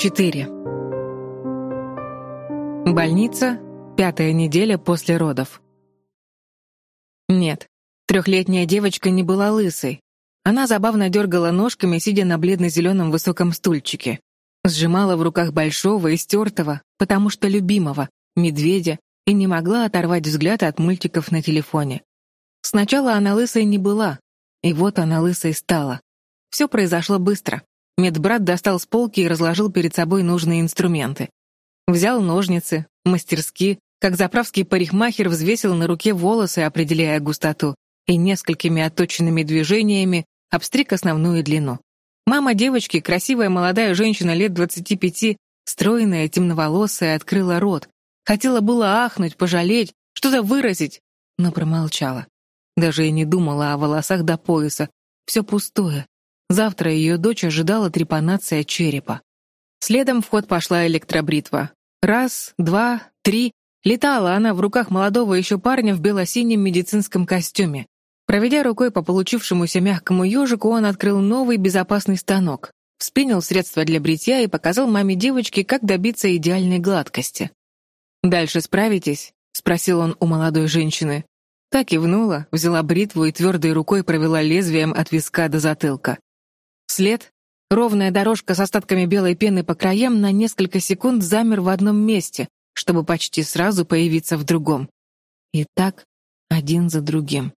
4. Больница, пятая неделя после родов. Нет, трехлетняя девочка не была лысой. Она забавно дергала ножками, сидя на бледно-зеленом высоком стульчике. Сжимала в руках большого, истертого, потому что любимого, медведя, и не могла оторвать взгляд от мультиков на телефоне. Сначала она лысой не была, и вот она лысой стала. Все произошло быстро. Медбрат достал с полки и разложил перед собой нужные инструменты. Взял ножницы, мастерски, как заправский парикмахер взвесил на руке волосы, определяя густоту, и несколькими отточенными движениями обстриг основную длину. Мама девочки, красивая молодая женщина лет 25, стройная, темноволосая, открыла рот. Хотела было ахнуть, пожалеть, что-то выразить, но промолчала. Даже и не думала о волосах до пояса. Все пустое, Завтра ее дочь ожидала трепанация черепа. Следом в ход пошла электробритва. Раз, два, три. Летала она в руках молодого еще парня в бело-синем медицинском костюме. Проведя рукой по получившемуся мягкому ежику, он открыл новый безопасный станок, вспенил средства для бритья и показал маме девочки, как добиться идеальной гладкости. «Дальше справитесь?» — спросил он у молодой женщины. Так кивнула, взяла бритву и твердой рукой провела лезвием от виска до затылка. След, ровная дорожка с остатками белой пены по краям, на несколько секунд замер в одном месте, чтобы почти сразу появиться в другом. И так, один за другим.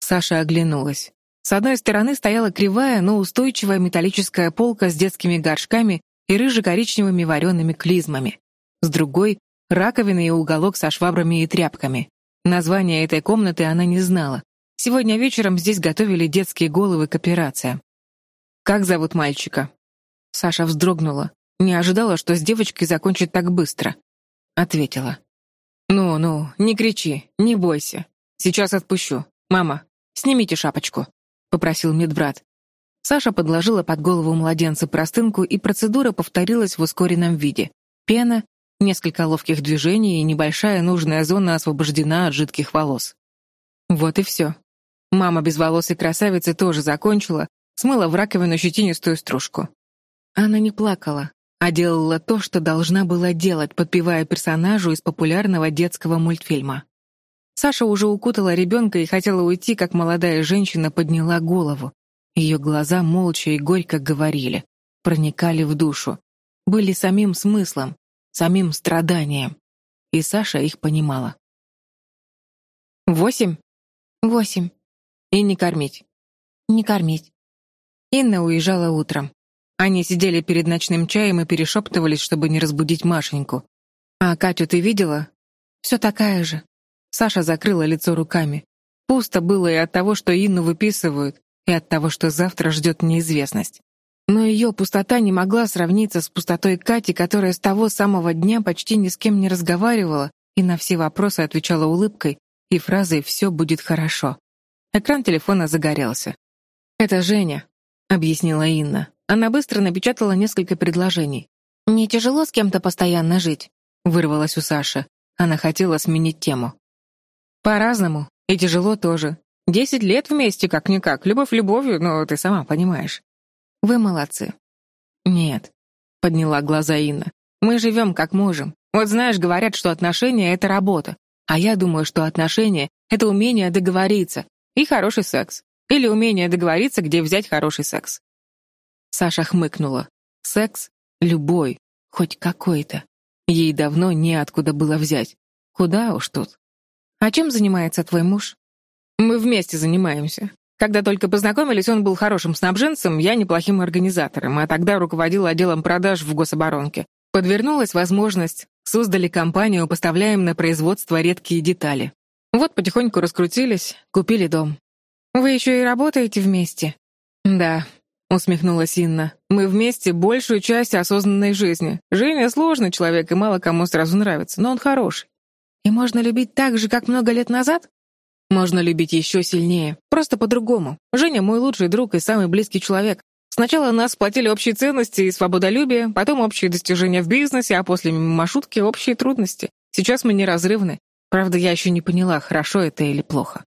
Саша оглянулась. С одной стороны стояла кривая, но устойчивая металлическая полка с детскими горшками и рыже-коричневыми вареными клизмами. С другой — раковина и уголок со швабрами и тряпками. Название этой комнаты она не знала. Сегодня вечером здесь готовили детские головы к операциям. «Как зовут мальчика?» Саша вздрогнула. Не ожидала, что с девочкой закончит так быстро. Ответила. «Ну-ну, не кричи, не бойся. Сейчас отпущу. Мама, снимите шапочку», — попросил медбрат. Саша подложила под голову младенца простынку, и процедура повторилась в ускоренном виде. Пена, несколько ловких движений, и небольшая нужная зона освобождена от жидких волос. Вот и все. Мама без волос и красавицы тоже закончила, смыла в раковину щетинистую стружку. Она не плакала, а делала то, что должна была делать, подпевая персонажу из популярного детского мультфильма. Саша уже укутала ребенка и хотела уйти, как молодая женщина подняла голову. Ее глаза молча и горько говорили, проникали в душу, были самим смыслом, самим страданием. И Саша их понимала. «Восемь?» «Восемь». «И не кормить?» «Не кормить». Инна уезжала утром. Они сидели перед ночным чаем и перешептывались, чтобы не разбудить Машеньку. «А Катю ты видела?» «Все такая же». Саша закрыла лицо руками. Пусто было и от того, что Инну выписывают, и от того, что завтра ждет неизвестность. Но ее пустота не могла сравниться с пустотой Кати, которая с того самого дня почти ни с кем не разговаривала и на все вопросы отвечала улыбкой и фразой «все будет хорошо». Экран телефона загорелся. «Это Женя», — объяснила Инна. Она быстро напечатала несколько предложений. «Не тяжело с кем-то постоянно жить?» — вырвалась у Саши. Она хотела сменить тему. «По-разному. И тяжело тоже. Десять лет вместе, как-никак. Любовь любовью, но ты сама понимаешь. Вы молодцы». «Нет», — подняла глаза Инна. «Мы живем как можем. Вот знаешь, говорят, что отношения — это работа. А я думаю, что отношения — это умение договориться и хороший секс. Или умение договориться, где взять хороший секс. Саша хмыкнула. Секс? Любой. Хоть какой-то. Ей давно неоткуда было взять. Куда уж тут. А чем занимается твой муж? Мы вместе занимаемся. Когда только познакомились, он был хорошим снабженцем, я неплохим организатором, а тогда руководил отделом продаж в гособоронке. Подвернулась возможность, создали компанию, поставляем на производство редкие детали. Вот потихоньку раскрутились, купили дом. «Вы еще и работаете вместе?» «Да», — усмехнулась Инна. «Мы вместе большую часть осознанной жизни. Женя сложный человек и мало кому сразу нравится, но он хороший. И можно любить так же, как много лет назад?» «Можно любить еще сильнее, просто по-другому. Женя мой лучший друг и самый близкий человек. Сначала нас сплотили общие ценности и свободолюбие, потом общие достижения в бизнесе, а после маршрутки общие трудности. Сейчас мы неразрывны. Правда, я еще не поняла, хорошо это или плохо.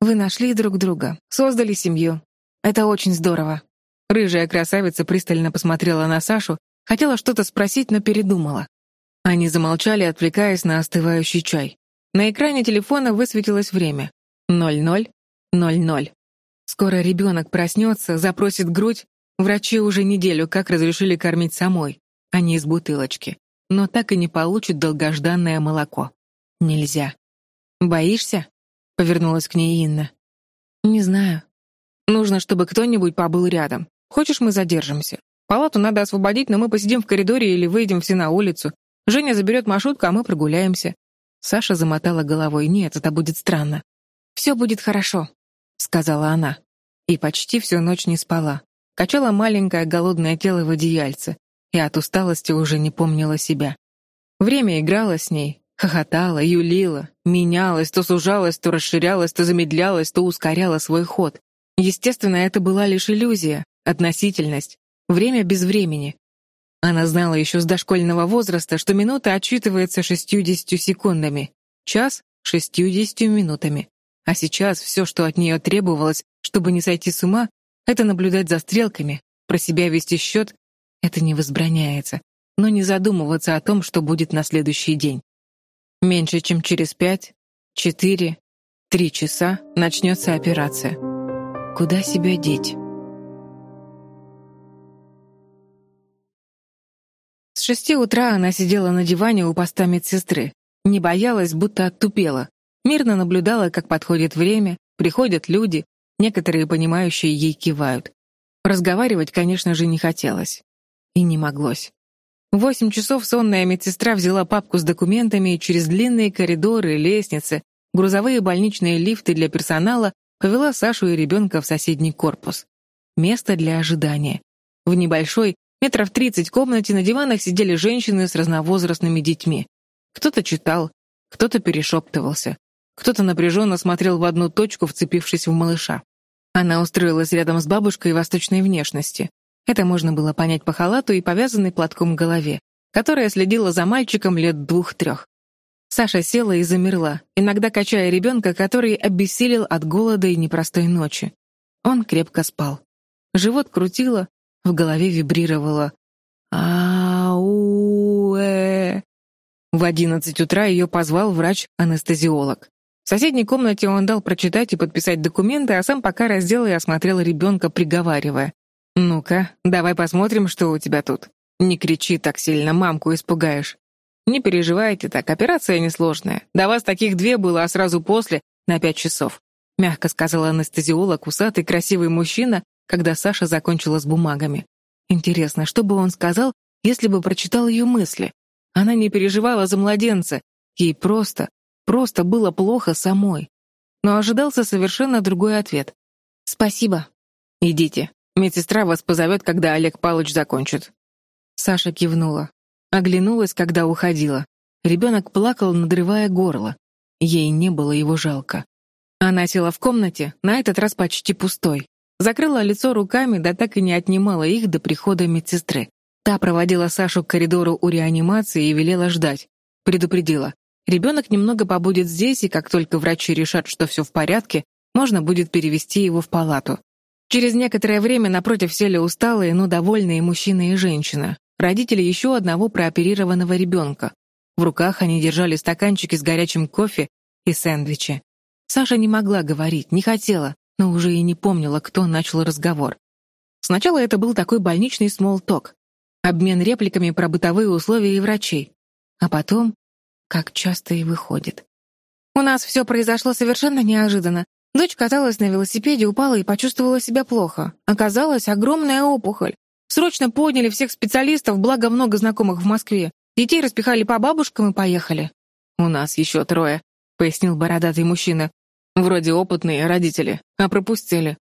Вы нашли друг друга, создали семью. Это очень здорово. Рыжая красавица пристально посмотрела на Сашу, Хотела что-то спросить, но передумала. Они замолчали, отвлекаясь на остывающий чай. На экране телефона высветилось время. 00.00. Скоро ребенок проснется, запросит грудь. Врачи уже неделю как разрешили кормить самой, а не из бутылочки. Но так и не получит долгожданное молоко. Нельзя. «Боишься?» — повернулась к ней Инна. «Не знаю. Нужно, чтобы кто-нибудь побыл рядом. Хочешь, мы задержимся? Палату надо освободить, но мы посидим в коридоре или выйдем все на улицу. Женя заберет маршрутку, а мы прогуляемся». Саша замотала головой. «Нет, это будет странно». «Все будет хорошо», — сказала она. И почти всю ночь не спала. Качала маленькое голодное тело в одеяльце и от усталости уже не помнила себя. Время играло с ней, хохотала, юлила, менялась, то сужалась, то расширялась, то замедлялась, то ускоряла свой ход. Естественно, это была лишь иллюзия, относительность, время без времени. Она знала еще с дошкольного возраста, что минута отчитывается шестьюдесятью секундами, час — шестьюдесятью минутами. А сейчас все, что от нее требовалось, чтобы не сойти с ума, это наблюдать за стрелками, про себя вести счет, это не возбраняется, но не задумываться о том, что будет на следующий день. Меньше чем через пять, четыре, три часа начнется операция. Куда себя деть? С шести утра она сидела на диване у поста медсестры. Не боялась, будто оттупела. Мирно наблюдала, как подходит время, приходят люди, некоторые понимающие ей кивают. Разговаривать, конечно же, не хотелось. И не моглось. Восемь часов сонная медсестра взяла папку с документами и через длинные коридоры, лестницы, грузовые больничные лифты для персонала повела Сашу и ребенка в соседний корпус. Место для ожидания. В небольшой, метров тридцать комнате на диванах сидели женщины с разновозрастными детьми. Кто-то читал, кто-то перешептывался. Кто-то напряженно смотрел в одну точку, вцепившись в малыша. Она устроилась рядом с бабушкой восточной внешности. Это можно было понять по халату и повязанной платком голове, которая следила за мальчиком лет двух-трех. Саша села и замерла, иногда качая ребенка, который обессилел от голода и непростой ночи. Он крепко спал. Живот крутило, в голове вибрировало. «Ау-э». В одиннадцать утра ее позвал врач-анестезиолог. В соседней комнате он дал прочитать и подписать документы, а сам пока раздел и осмотрел ребенка, приговаривая. «Ну-ка, давай посмотрим, что у тебя тут. Не кричи так сильно, мамку испугаешь». «Не переживайте так, операция несложная. До вас таких две было, а сразу после — на пять часов», — мягко сказал анестезиолог, усатый, красивый мужчина, когда Саша закончила с бумагами. Интересно, что бы он сказал, если бы прочитал ее мысли? Она не переживала за младенца. Ей просто, Просто было плохо самой. Но ожидался совершенно другой ответ. «Спасибо. Идите. Медсестра вас позовет, когда Олег Палыч закончит». Саша кивнула. Оглянулась, когда уходила. Ребенок плакал, надрывая горло. Ей не было его жалко. Она села в комнате, на этот раз почти пустой. Закрыла лицо руками, да так и не отнимала их до прихода медсестры. Та проводила Сашу к коридору у реанимации и велела ждать. Предупредила. Ребенок немного побудет здесь, и как только врачи решат, что все в порядке, можно будет перевести его в палату. Через некоторое время напротив сели усталые, но довольные мужчина и женщина, родители еще одного прооперированного ребенка. В руках они держали стаканчики с горячим кофе и сэндвичи. Саша не могла говорить, не хотела, но уже и не помнила, кто начал разговор. Сначала это был такой больничный смолток, обмен репликами про бытовые условия и врачей. А потом как часто и выходит. У нас все произошло совершенно неожиданно. Дочь каталась на велосипеде, упала и почувствовала себя плохо. Оказалась огромная опухоль. Срочно подняли всех специалистов, благо много знакомых в Москве. Детей распихали по бабушкам и поехали. «У нас еще трое», — пояснил бородатый мужчина. «Вроде опытные родители, а пропустили».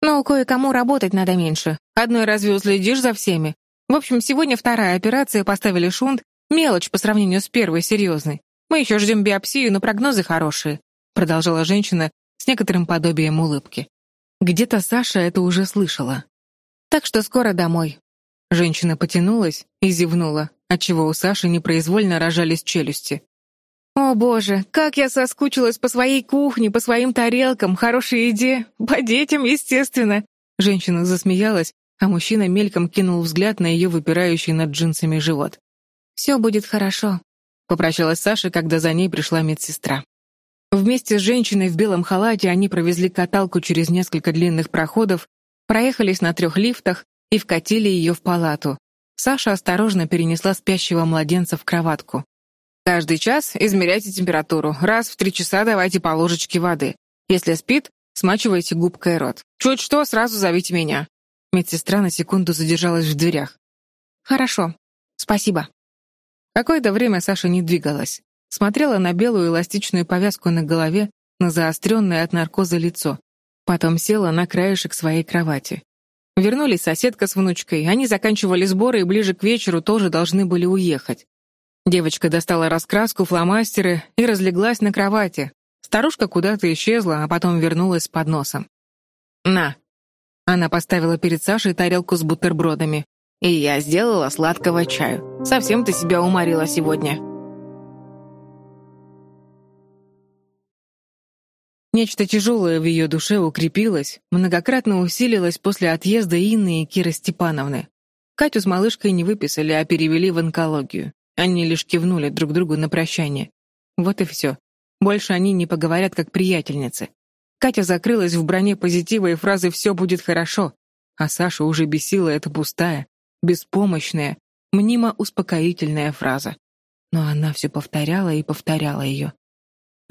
«Но кое-кому работать надо меньше. Одной разве уследишь за всеми? В общем, сегодня вторая операция, поставили шунт, Мелочь по сравнению с первой, серьезной. Мы еще ждем биопсию, но прогнозы хорошие», — продолжала женщина с некоторым подобием улыбки. Где-то Саша это уже слышала. «Так что скоро домой». Женщина потянулась и зевнула, отчего у Саши непроизвольно рожались челюсти. «О боже, как я соскучилась по своей кухне, по своим тарелкам, хорошей еде, по детям, естественно!» Женщина засмеялась, а мужчина мельком кинул взгляд на ее выпирающий над джинсами живот. «Все будет хорошо», — попрощалась Саша, когда за ней пришла медсестра. Вместе с женщиной в белом халате они провезли каталку через несколько длинных проходов, проехались на трех лифтах и вкатили ее в палату. Саша осторожно перенесла спящего младенца в кроватку. «Каждый час измеряйте температуру. Раз в три часа давайте по ложечке воды. Если спит, смачивайте губкой рот. Чуть что, сразу зовите меня». Медсестра на секунду задержалась в дверях. «Хорошо. Спасибо». Какое-то время Саша не двигалась. Смотрела на белую эластичную повязку на голове, на заостренное от наркоза лицо. Потом села на краешек своей кровати. Вернулись соседка с внучкой, они заканчивали сборы и ближе к вечеру тоже должны были уехать. Девочка достала раскраску, фломастеры и разлеглась на кровати. Старушка куда-то исчезла, а потом вернулась с подносом. «На!» Она поставила перед Сашей тарелку с бутербродами. «И я сделала сладкого чаю. Совсем ты себя уморила сегодня». Нечто тяжелое в ее душе укрепилось, многократно усилилось после отъезда Инны и Киры Степановны. Катю с малышкой не выписали, а перевели в онкологию. Они лишь кивнули друг другу на прощание. Вот и все. Больше они не поговорят как приятельницы. Катя закрылась в броне позитива и фразы «все будет хорошо», а Саша уже бесила эта пустая, беспомощная, мнимо успокоительная фраза. Но она все повторяла и повторяла ее.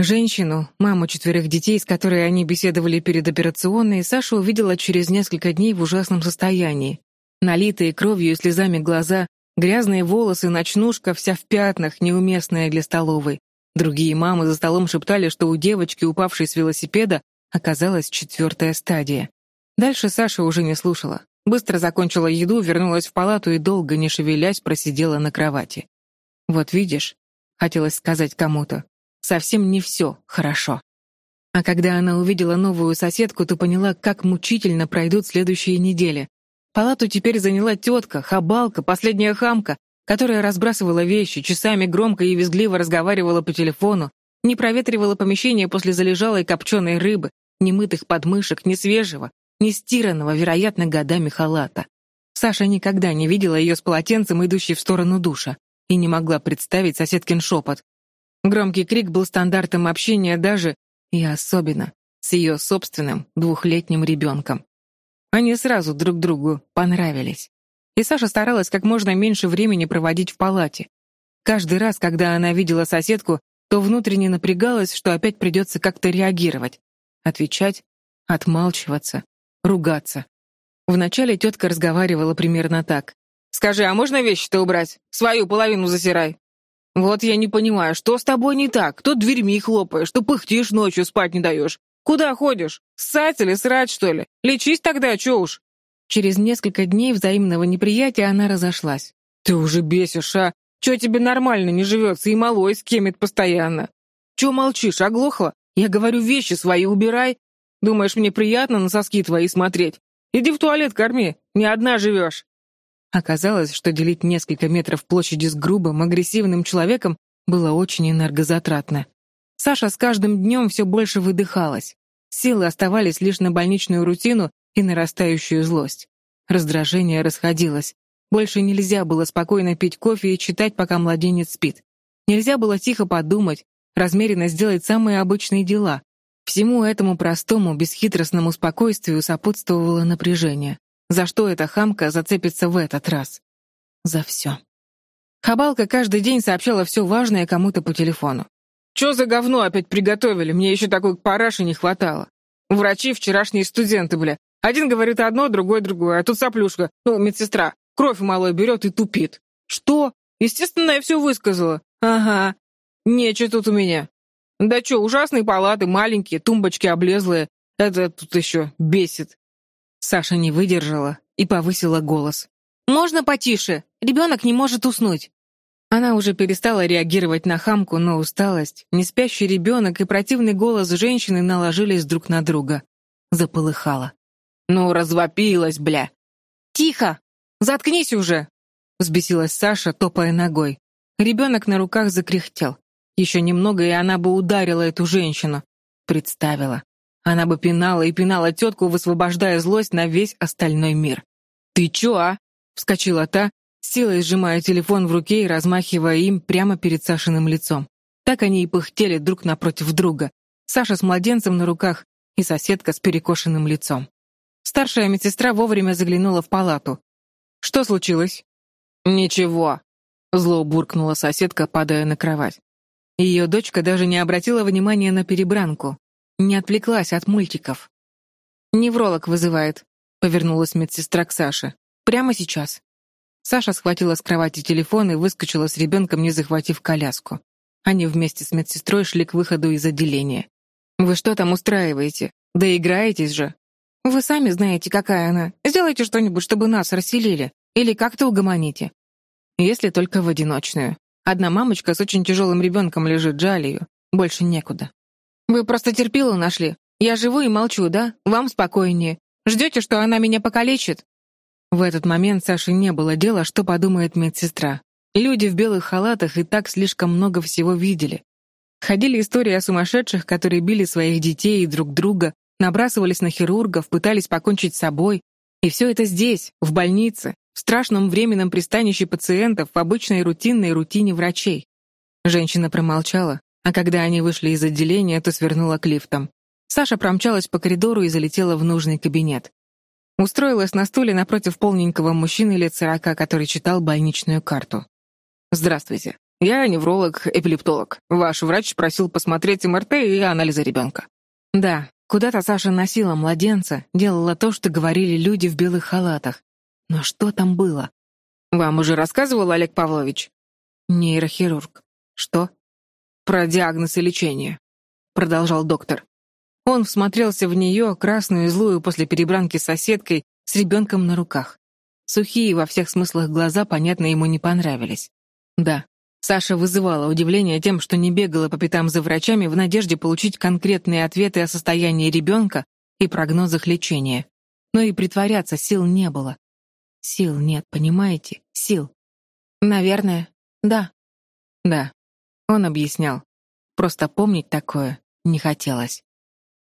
Женщину, маму четверых детей, с которой они беседовали перед операционной, Саша увидела через несколько дней в ужасном состоянии. Налитые кровью и слезами глаза, грязные волосы, ночнушка, вся в пятнах, неуместная для столовой. Другие мамы за столом шептали, что у девочки, упавшей с велосипеда, оказалась четвертая стадия. Дальше Саша уже не слушала. Быстро закончила еду, вернулась в палату и долго, не шевелясь, просидела на кровати. «Вот видишь», — хотелось сказать кому-то, совсем не все хорошо. А когда она увидела новую соседку, то поняла, как мучительно пройдут следующие недели. Палату теперь заняла тетка, хабалка, последняя хамка, которая разбрасывала вещи, часами громко и визгливо разговаривала по телефону, не проветривала помещение после залежалой копченой рыбы, немытых подмышек, не свежего, не стиранного, вероятно, годами халата. Саша никогда не видела ее с полотенцем, идущей в сторону душа, и не могла представить соседкин шепот. Громкий крик был стандартом общения даже, и особенно, с ее собственным двухлетним ребенком. Они сразу друг другу понравились. И Саша старалась как можно меньше времени проводить в палате. Каждый раз, когда она видела соседку, то внутренне напрягалась, что опять придется как-то реагировать. Отвечать, отмалчиваться, ругаться. Вначале тетка разговаривала примерно так. «Скажи, а можно вещи-то убрать? Свою половину засирай». «Вот я не понимаю, что с тобой не так? То дверьми хлопаешь, что пыхтишь ночью, спать не даешь. Куда ходишь? Ссать или срать, что ли? Лечись тогда, чё уж?» Через несколько дней взаимного неприятия она разошлась. «Ты уже бесишь, а? Чё тебе нормально не живется и малой скемит постоянно? Чё молчишь, оглохла? Я говорю, вещи свои убирай. Думаешь, мне приятно на соски твои смотреть? Иди в туалет корми, не одна живешь. Оказалось, что делить несколько метров площади с грубым, агрессивным человеком было очень энергозатратно. Саша с каждым днем все больше выдыхалась. Силы оставались лишь на больничную рутину и нарастающую злость. Раздражение расходилось. Больше нельзя было спокойно пить кофе и читать, пока младенец спит. Нельзя было тихо подумать, размеренно сделать самые обычные дела. Всему этому простому, бесхитростному спокойствию сопутствовало напряжение. За что эта хамка зацепится в этот раз? За все. Хабалка каждый день сообщала все важное кому-то по телефону. «Че за говно опять приготовили? Мне еще такой параши не хватало. Врачи вчерашние студенты, бля. Один говорит одно, другой другое, а тут соплюшка, ну, медсестра, кровь малой берет и тупит. Что? Естественно, я все высказала. Ага. Нечего тут у меня. Да че, ужасные палаты, маленькие, тумбочки облезлые. Это тут еще бесит. Саша не выдержала и повысила голос. «Можно потише? Ребенок не может уснуть». Она уже перестала реагировать на хамку, но усталость, неспящий ребенок и противный голос женщины наложились друг на друга. Заполыхала. «Ну, развопилась, бля!» «Тихо! Заткнись уже!» Взбесилась Саша, топая ногой. Ребенок на руках закряхтел. Еще немного, и она бы ударила эту женщину. Представила. Она бы пинала и пинала тетку, высвобождая злость на весь остальной мир. «Ты «Ты чё, а?» — вскочила та, силой сжимая телефон в руке и размахивая им прямо перед Сашиным лицом. Так они и пыхтели друг напротив друга. Саша с младенцем на руках и соседка с перекошенным лицом. Старшая медсестра вовремя заглянула в палату. «Что случилось?» «Ничего», — зло буркнула соседка, падая на кровать. Ее дочка даже не обратила внимания на перебранку, не отвлеклась от мультиков. «Невролог вызывает», — повернулась медсестра к Саше. «Прямо сейчас». Саша схватила с кровати телефон и выскочила с ребенком, не захватив коляску. Они вместе с медсестрой шли к выходу из отделения. «Вы что там устраиваете? Да играетесь же!» «Вы сами знаете, какая она. Сделайте что-нибудь, чтобы нас расселили. Или как-то угомоните». Если только в одиночную. Одна мамочка с очень тяжелым ребенком лежит, жаль ее. Больше некуда. «Вы просто терпилу нашли. Я живу и молчу, да? Вам спокойнее. Ждете, что она меня покалечит?» В этот момент Саше не было дела, что подумает медсестра. Люди в белых халатах и так слишком много всего видели. Ходили истории о сумасшедших, которые били своих детей и друг друга, набрасывались на хирургов, пытались покончить с собой. И все это здесь, в больнице, в страшном временном пристанище пациентов, в обычной рутинной рутине врачей. Женщина промолчала, а когда они вышли из отделения, то свернула к лифтам. Саша промчалась по коридору и залетела в нужный кабинет. Устроилась на стуле напротив полненького мужчины лет сорока, который читал больничную карту. «Здравствуйте. Я невролог-эпилептолог. Ваш врач просил посмотреть МРТ и анализы ребенка». Да, куда-то Саша носила младенца, делала то, что говорили люди в белых халатах. Но что там было? «Вам уже рассказывал Олег Павлович?» «Нейрохирург. Что?» «Про диагноз и лечение», — продолжал доктор. Он всмотрелся в нее, красную и злую после перебранки с соседкой, с ребенком на руках. Сухие во всех смыслах глаза, понятно, ему не понравились. Да, Саша вызывала удивление тем, что не бегала по пятам за врачами в надежде получить конкретные ответы о состоянии ребенка и прогнозах лечения. Но и притворяться сил не было. Сил нет, понимаете? Сил. Наверное, да. Да, он объяснял. Просто помнить такое не хотелось.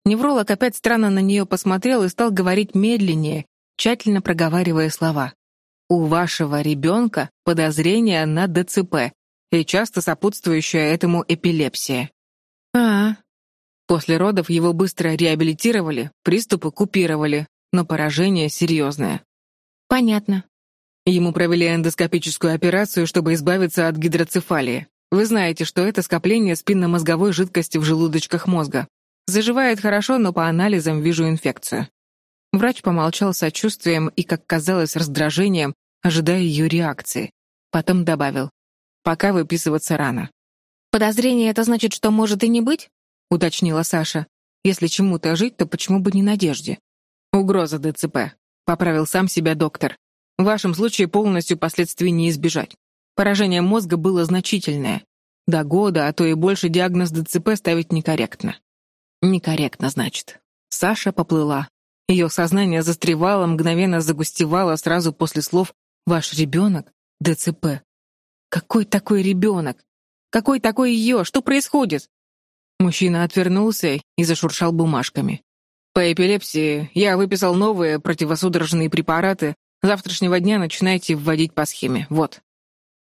Невролог опять странно на нее посмотрел и стал говорить медленнее, тщательно проговаривая слова. «У вашего ребенка подозрение на ДЦП и часто сопутствующая этому эпилепсия». «А, После родов его быстро реабилитировали, приступы купировали, но поражение серьезное. Понятно. Ему провели эндоскопическую операцию, чтобы избавиться от гидроцефалии. Вы знаете, что это скопление спинномозговой жидкости в желудочках мозга. Заживает хорошо, но по анализам вижу инфекцию. Врач помолчал сочувствием и, как казалось, раздражением, ожидая ее реакции. Потом добавил. «Пока выписываться рано». «Подозрение — это значит, что может и не быть?» — уточнила Саша. «Если чему-то жить, то почему бы не надежде?» «Угроза ДЦП», — поправил сам себя доктор. «В вашем случае полностью последствий не избежать. Поражение мозга было значительное. До года, а то и больше диагноз ДЦП ставить некорректно. Некорректно, значит. Саша поплыла. Ее сознание застревало, мгновенно загустевало сразу после слов «Ваш ребенок? ДЦП». Какой такой ребенок? Какой такой ее? Что происходит? Мужчина отвернулся и зашуршал бумажками. По эпилепсии я выписал новые противосудорожные препараты. Завтрашнего дня начинайте вводить по схеме. Вот.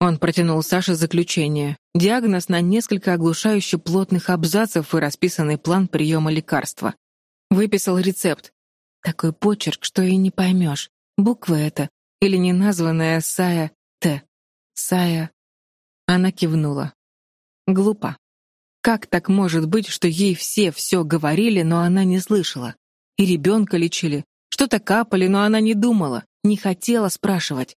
Он протянул Саше заключение. Диагноз на несколько оглушающе плотных абзацев и расписанный план приема лекарства. Выписал рецепт. Такой почерк, что и не поймешь, буква это или неназванная Сая Т. Сая. Она кивнула. Глупо. Как так может быть, что ей все все говорили, но она не слышала? И ребенка лечили, что-то капали, но она не думала, не хотела спрашивать.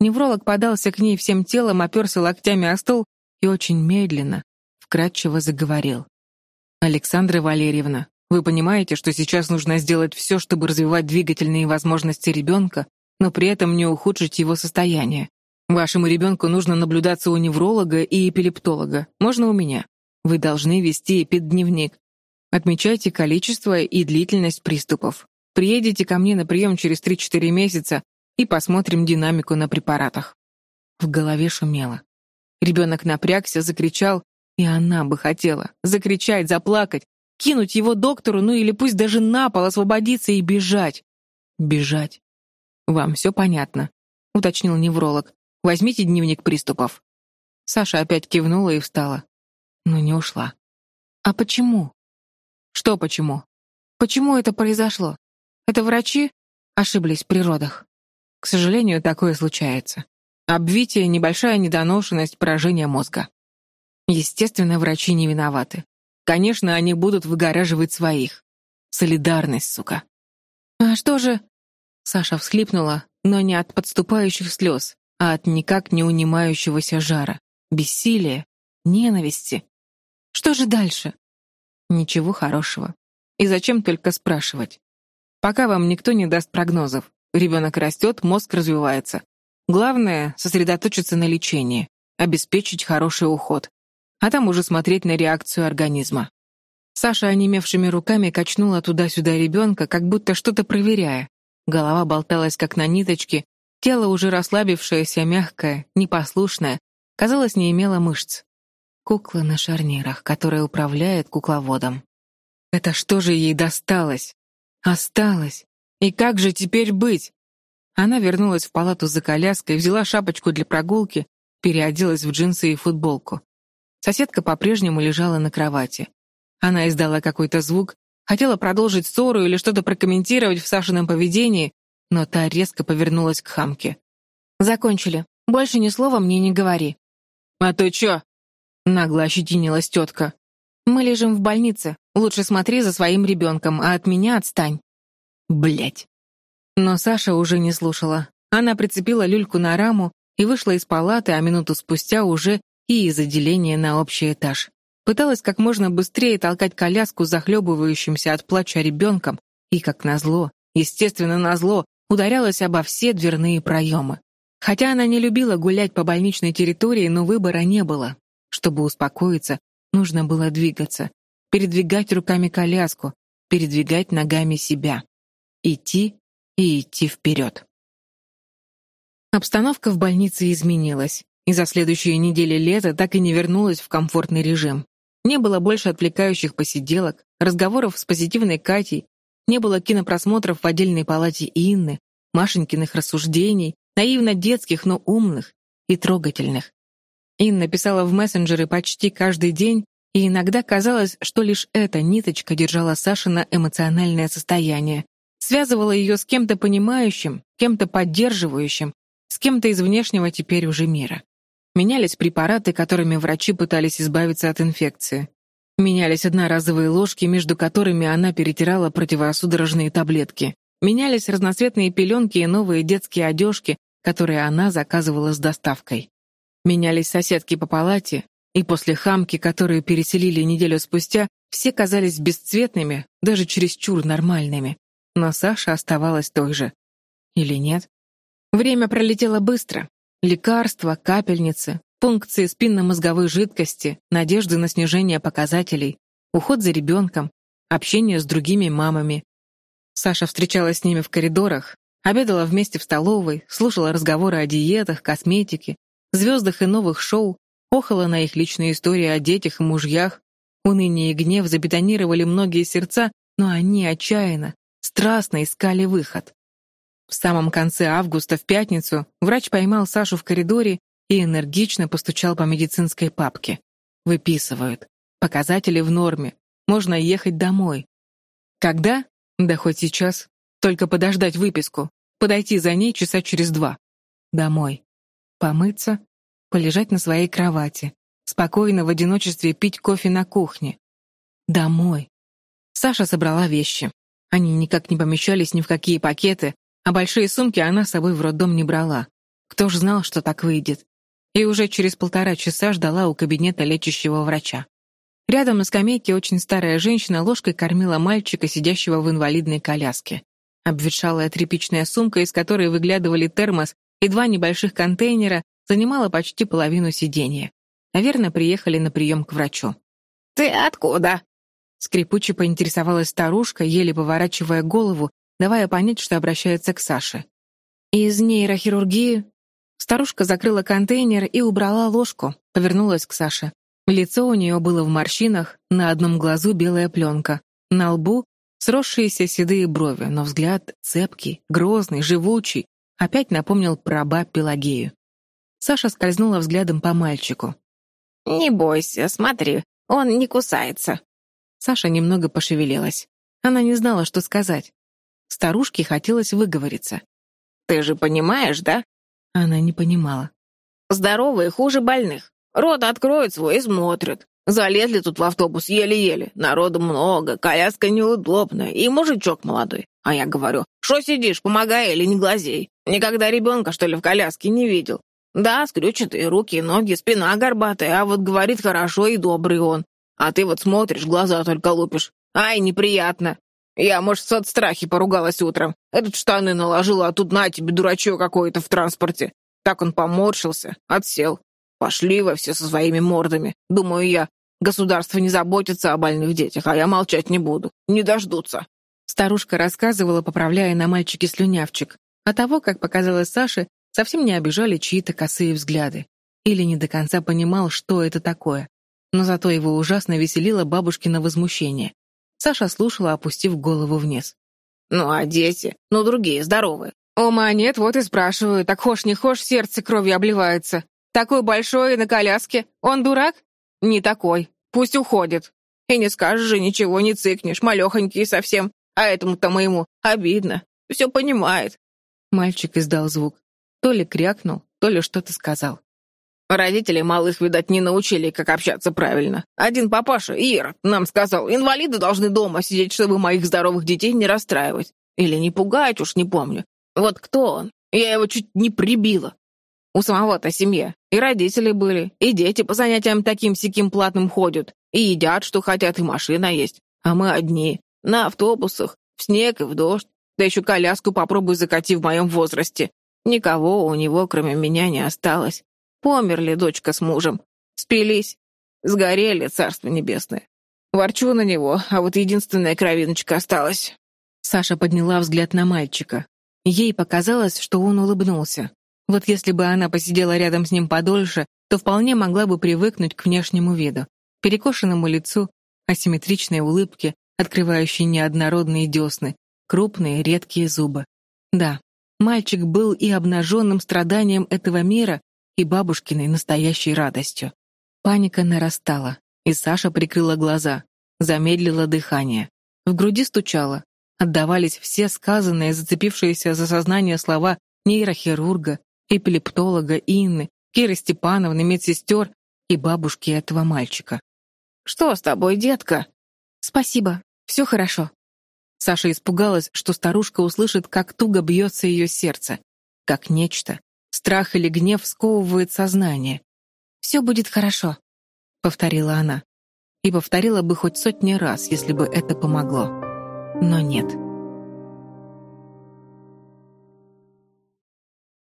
Невролог подался к ней всем телом, оперся локтями о стол и очень медленно, вкратчиво заговорил. «Александра Валерьевна, вы понимаете, что сейчас нужно сделать все, чтобы развивать двигательные возможности ребенка, но при этом не ухудшить его состояние. Вашему ребенку нужно наблюдаться у невролога и эпилептолога. Можно у меня. Вы должны вести эпидневник. Отмечайте количество и длительность приступов. Приедете ко мне на прием через 3-4 месяца, и посмотрим динамику на препаратах». В голове шумело. Ребенок напрягся, закричал, и она бы хотела закричать, заплакать, кинуть его доктору, ну или пусть даже на пол освободиться и бежать. Бежать. «Вам все понятно», — уточнил невролог. «Возьмите дневник приступов». Саша опять кивнула и встала. Но не ушла. «А почему?» «Что почему?» «Почему это произошло? Это врачи ошиблись в природах?» К сожалению, такое случается. Обвитие, небольшая недоношенность, поражение мозга. Естественно, врачи не виноваты. Конечно, они будут выгораживать своих. Солидарность, сука. «А что же...» Саша всхлипнула, но не от подступающих слез, а от никак не унимающегося жара, бессилия, ненависти. «Что же дальше?» «Ничего хорошего. И зачем только спрашивать? Пока вам никто не даст прогнозов. Ребенок растет, мозг развивается. Главное — сосредоточиться на лечении, обеспечить хороший уход, а там уже смотреть на реакцию организма. Саша онемевшими руками качнула туда-сюда ребенка, как будто что-то проверяя. Голова болталась, как на ниточке, тело, уже расслабившееся, мягкое, непослушное, казалось, не имело мышц. Кукла на шарнирах, которая управляет кукловодом. Это что же ей досталось? Осталось. И как же теперь быть? Она вернулась в палату за коляской, взяла шапочку для прогулки, переоделась в джинсы и футболку. Соседка по-прежнему лежала на кровати. Она издала какой-то звук, хотела продолжить ссору или что-то прокомментировать в Сашином поведении, но та резко повернулась к хамке. «Закончили. Больше ни слова мне не говори». «А то чё?» — нагло ощетинилась тетка. «Мы лежим в больнице. Лучше смотри за своим ребенком, а от меня отстань». Блять. Но Саша уже не слушала. Она прицепила люльку на раму и вышла из палаты, а минуту спустя уже и из отделения на общий этаж. Пыталась как можно быстрее толкать коляску захлебывающимся от плача ребенком и, как назло, естественно назло, ударялась обо все дверные проемы. Хотя она не любила гулять по больничной территории, но выбора не было. Чтобы успокоиться, нужно было двигаться, передвигать руками коляску, передвигать ногами себя. Идти и идти вперед. Обстановка в больнице изменилась, и за следующие недели лета так и не вернулась в комфортный режим. Не было больше отвлекающих посиделок, разговоров с позитивной Катей, не было кинопросмотров в отдельной палате Инны, Машенькиных рассуждений, наивно детских, но умных и трогательных. Инна писала в мессенджеры почти каждый день, и иногда казалось, что лишь эта ниточка держала Сашина эмоциональное состояние, связывала ее с кем-то понимающим, кем-то поддерживающим, с кем-то из внешнего теперь уже мира. Менялись препараты, которыми врачи пытались избавиться от инфекции. Менялись одноразовые ложки, между которыми она перетирала противосудорожные таблетки. Менялись разноцветные пеленки и новые детские одежки, которые она заказывала с доставкой. Менялись соседки по палате, и после хамки, которые переселили неделю спустя, все казались бесцветными, даже чересчур нормальными. Но Саша оставалась той же. Или нет? Время пролетело быстро. Лекарства, капельницы, пункции спинномозговой жидкости, надежды на снижение показателей, уход за ребенком, общение с другими мамами. Саша встречалась с ними в коридорах, обедала вместе в столовой, слушала разговоры о диетах, косметике, звездах и новых шоу, охала на их личные истории о детях и мужьях. Уныние и гнев забетонировали многие сердца, но они отчаянно, страстно искали выход. В самом конце августа, в пятницу, врач поймал Сашу в коридоре и энергично постучал по медицинской папке. Выписывают. Показатели в норме. Можно ехать домой. Когда? Да хоть сейчас. Только подождать выписку. Подойти за ней часа через два. Домой. Помыться. Полежать на своей кровати. Спокойно в одиночестве пить кофе на кухне. Домой. Саша собрала вещи. Они никак не помещались ни в какие пакеты, а большие сумки она с собой в роддом не брала. Кто ж знал, что так выйдет? И уже через полтора часа ждала у кабинета лечащего врача. Рядом на скамейке очень старая женщина ложкой кормила мальчика, сидящего в инвалидной коляске. Обветшалая тряпичная сумка, из которой выглядывали термос и два небольших контейнера, занимала почти половину сиденья. Наверное, приехали на прием к врачу. «Ты откуда?» Скрипуче поинтересовалась старушка, еле поворачивая голову давая понять, что обращается к Саше. «Из нейрохирургии...» Старушка закрыла контейнер и убрала ложку, повернулась к Саше. Лицо у нее было в морщинах, на одном глазу белая пленка, на лбу сросшиеся седые брови, но взгляд цепкий, грозный, живучий, Опять напомнил про баб Пелагею. Саша скользнула взглядом по мальчику. «Не бойся, смотри, он не кусается». Саша немного пошевелилась. Она не знала, что сказать. Старушке хотелось выговориться. «Ты же понимаешь, да?» Она не понимала. «Здоровые хуже больных. Рот откроют свой и смотрят. Залезли тут в автобус еле-еле. Народу много, коляска неудобная и мужичок молодой. А я говорю, что сидишь, помогай или не глазей. Никогда ребенка, что ли, в коляске не видел. Да, скрючатые руки и ноги, спина горбатая, а вот говорит хорошо и добрый он. А ты вот смотришь, глаза только лупишь. Ай, неприятно. Я, может, в соцстрахе поругалась утром. Этот штаны наложила, а тут на тебе дурачок какой-то в транспорте. Так он поморщился, отсел. Пошли вы все со своими мордами. Думаю я, государство не заботится о больных детях, а я молчать не буду. Не дождутся. Старушка рассказывала, поправляя на мальчике слюнявчик. А того, как показалось Саше, совсем не обижали чьи-то косые взгляды. Или не до конца понимал, что это такое. Но зато его ужасно веселило бабушкино возмущение. Саша слушала, опустив голову вниз. «Ну а дети? Ну другие, здоровые». «Ума нет, вот и спрашиваю. Так хошь не хошь, сердце кровью обливается. Такой большой и на коляске. Он дурак? Не такой. Пусть уходит. И не скажешь же ничего, не цыкнешь, малехонький совсем. А этому-то моему обидно. Все понимает». Мальчик издал звук. То ли крякнул, то ли что-то сказал. Родители малых, видать, не научили, как общаться правильно. Один папаша, Ирод, нам сказал, инвалиды должны дома сидеть, чтобы моих здоровых детей не расстраивать. Или не пугать, уж не помню. Вот кто он? Я его чуть не прибила. У самого-то семья. И родители были, и дети по занятиям таким-сяким платным ходят, и едят, что хотят, и машина есть. А мы одни, на автобусах, в снег и в дождь. Да еще коляску попробуй закати в моем возрасте. Никого у него, кроме меня, не осталось. Померли дочка с мужем. Спились. Сгорели, царство небесное. Ворчу на него, а вот единственная кровиночка осталась. Саша подняла взгляд на мальчика. Ей показалось, что он улыбнулся. Вот если бы она посидела рядом с ним подольше, то вполне могла бы привыкнуть к внешнему виду. Перекошенному лицу, асимметричной улыбке, открывающей неоднородные десны, крупные редкие зубы. Да, мальчик был и обнаженным страданием этого мира, и бабушкиной настоящей радостью. Паника нарастала, и Саша прикрыла глаза, замедлила дыхание. В груди стучало, отдавались все сказанные, зацепившиеся за сознание слова нейрохирурга, эпилептолога Инны, Киры Степановны, медсестер и бабушки этого мальчика. «Что с тобой, детка?» «Спасибо, все хорошо». Саша испугалась, что старушка услышит, как туго бьется ее сердце, как нечто. Страх или гнев сковывает сознание. «Все будет хорошо», — повторила она. И повторила бы хоть сотни раз, если бы это помогло. Но нет.